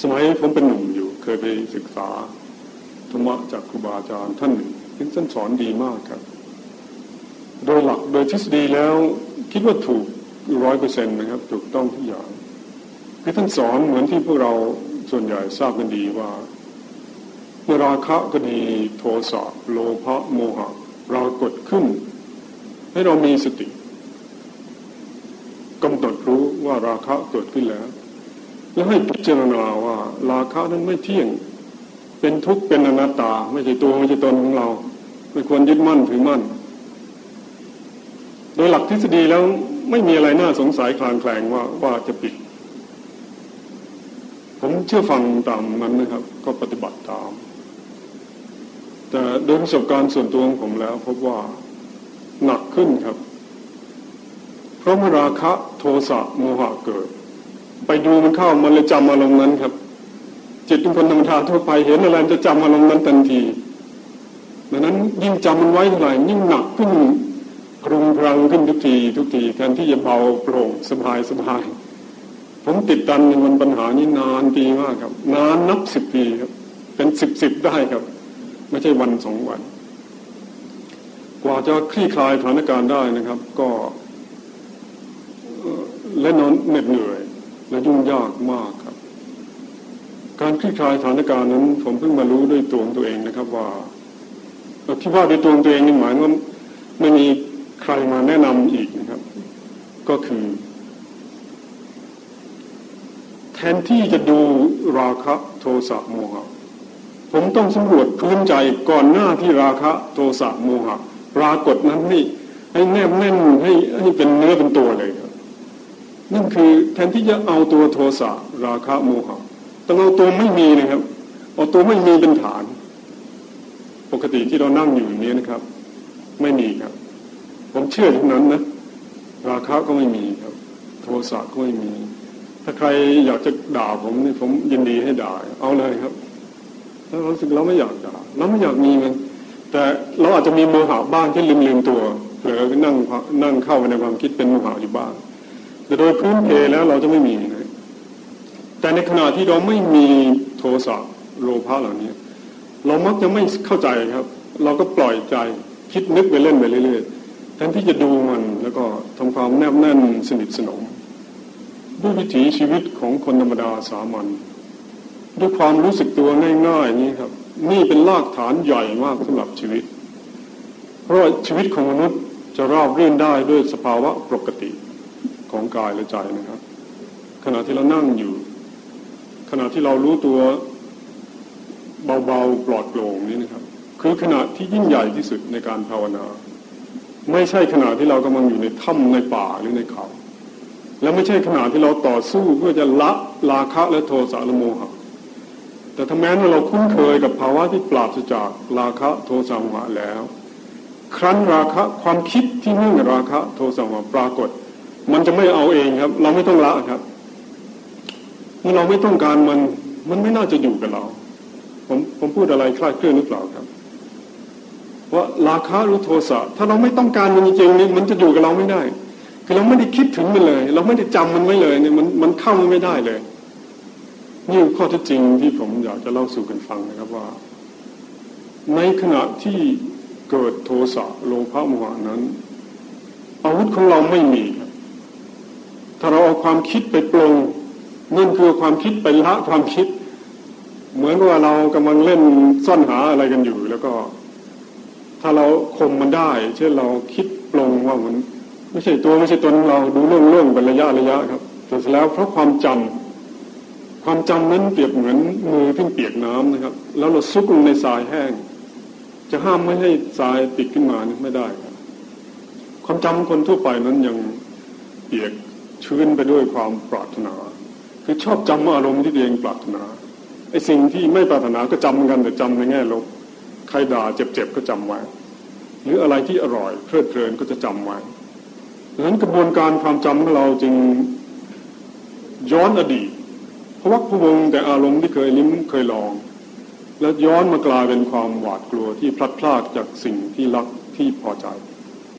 สมัยผมเป็นหนุ่มอยู่ เคยไปศึกษาธรรมะจากครูบาอาจารย์ท่านหนึ่งท่านสอนดีมากครับ โดยหลักโดยทฤษฎีแล้ว คิดว่าถูกร้อยเปอร์เซ็นต์นะครับ ถูกต้องทุกอย่างคือท่านสอนเหมือนที่พวกเราส่วนใหญ่ทราบกันดีว่าเมื่อราคะก็ดีโทสะโลภะโมหะปรากฏขึ้น ให้เรามีสติกำหนดรู้ว่าราคะเกิดขึ้นแล้ว แล้วให้พิจารณาว่าราคะนั้นไม่เที่ยง เป็นทุกข์เป็นอนัตตา ไม่ใช่ตัวไม่ใช่ตนของเรา ไม่ควรยึดมั่นถือมั่น โดยหลักทฤษฎีแล้วไม่มีอะไรน่าสงสัยคลางแคลงว่าว่าจะผิด ผมเชื่อฟังตามนั้นนะครับ ก็ปฏิบัติตาม แต่โดยประสบการณ์ส่วนตัวของผมแล้ว พบว่าหนักขึ้นครับ เพราะเมื่อราคะโทสะโมหะเกิด ไปดูมันเข้ามันเลยจำอารมณ์นั้นครับ จิตทุกคนธรรมดาทั่วไปเห็นอะไรจะจำอารมณ์นั้นทันทีดังนั้นยิ่งจำมันไว้เท่าไหร่ยิ่งหนักขึ้นกรุงพรังขึ้นทุกทีทุกทีแทนที่จะเบาโปร่งสบายสบายผมติดตันมันปัญหานี้นานปีมากครับ นานนับสิบปีครับ เป็นสิบสิบได้ครับ ไม่ใช่วันสองวัน กว่าจะคลี่คลายสถานการณ์ได้นะครับ ก็และนอนเหน็ดเหนื่อย และยุ่งยากมากครับ การคลี่คลายสถานการณ์นั้น ผมเพิ่งมารู้ด้วยตัวของตัวเองนะครับว่าที่ว่าด้วยตัวตัวเองนี่หมายว่าไม่มีใครมาแนะนำอีกนะครับ ก็คือ แทนที่จะดูราคะโทสะโมหะผมต้องสำรวจพื้นใจก่อนหน้าที่ราคะโทสะโมหะปรากฏนั้นให้ให้แนบแน่นให้ให้เป็นเนื้อเป็นตัวเลยครับ นั่นคือแทนที่จะเอาตัวโทสะราคะโมหะต้องเอาตัวไม่มีนะครับ เอาตัวไม่มีเป็นฐาน ปกติที่เรานั่งอยู่นี้นะครับ ไม่มีครับ ผมเชื่อทุกนั้นนะราคะก็ไม่มีครับ โทสะก็ไม่มี ถ้าใครอยากจะด่าผมนี่ผมยินดีให้ด่า เอาเลยครับถ้าเราสึกเราไม่อยากด่าเราไม่อยากมีมัน แต่เราอาจจะมีโมหะบ้างที่ลืมลืมตัวเผลอนั่งนั่งเข้าไปในความคิดเป็นโมหะอยู่บ้าง แต่โดยพื้นเพแล้วเราจะไม่มี แต่ในขณะที่เราไม่มีโทสะโลภะเหล่านี้ เรามักจะไม่เข้าใจครับ เราก็ปล่อยใจคิดนึกไปเล่นไปเรื่อยๆแทนที่จะดูมันแล้วก็ทำความแนบแน่นสนิทสนม ด้วยวิถีชีวิตของคนธรรมดาสามัญด้วยความรู้สึกตัวง่ายๆนี้ครับ นี่เป็นรากฐานใหญ่มากสำหรับชีวิต เพราะชีวิตของมนุษย์จะราบรื่นได้ด้วยสภาวะปกติ ของกายและใจนะครับ ขณะที่เรานั่งอยู่ ขณะที่เรารู้ตัวเบาๆปลอดโปร่งนี้นะครับ คือขณะที่ยิ่งใหญ่ที่สุดในการภาวนา ไม่ใช่ขณะที่เรากำลังอยู่ในถ้ำในป่าหรือในเขา และไม่ใช่ขณะที่เราต่อสู้เพื่อจะละราคะและโทสะและโมหะแต่ถ้าแม้ว่าเราคุ้นเคยกับภาวะที่ปราศจากราคะโทสะโมหะแล้ว ครั้นราคะความคิดที่เนื่องราคะโทสะโมหะปรากฏ มันจะไม่เอาเองครับ เราไม่ต้องละครับ เมื่อเราไม่ต้องการมัน มันไม่น่าจะอยู่กับเรา ผมผมพูดอะไรคลาดเคลื่อนหรือเปล่าครับว่าราคาหรือโทสะถ้าเราไม่ต้องการมันจริงๆนี่มันจะอยู่กับเราไม่ได้ คือเราไม่ได้คิดถึงมันเลย เราไม่ได้จำมันไว้เลยเนี่ยมันมันเข้ามันไม่ได้เลยนี่ข้อเท็จจริงที่ผมอยากจะเล่าสู่กันฟังนะครับว่า ในขณะที่เกิดโทสะโลภะโมหะนั้น อาวุธของเราไม่มีครับ ถ้าเราเอาความคิดไปปรงนั่นคือความคิดไปละความคิด เหมือนว่าเรากำลังเล่นซ่อนหาอะไรกันอยู่แล้วก็ ถ้าเราคมมันได้ เช่นเราคิดปรงว่ามันไม่ใช่ตัวไม่ใช่ตนเราดูเรื่องเรื่องเป็นระยะระยะครับแต่เสร็จแล้วเพราะความจำความจำนั้นเปรียบเหมือนมือที่เปียกน้ำนะครับ แล้วเราซุกลงในทรายแห้ง จะห้ามไม่ให้ทรายติดขึ้นมานี่ไม่ได้ครับความจำคนทั่วไปนั้นยังเปียก ชื้นไปด้วยความปรารถนา คือชอบจำอารมณ์ที่ตัวเองปรารถนาไอ้สิ่งที่ไม่ปรารถนาก็จำกันแต่จำในแง่ลบใครด่าเจ็บๆก็จำไว้ หรืออะไรที่อร่อยเพลิดเพลินก็จะจำไว้ดังนั้นกระบวนการความจำของเราจึงย้อนอดีตเพราะว่าพวงแต่อารมณ์ที่เคยลิ้มเคยลอง แล้วย้อนมากลายเป็นความหวาดกลัวที่พลัดพรากจากสิ่งที่รักที่พอใจ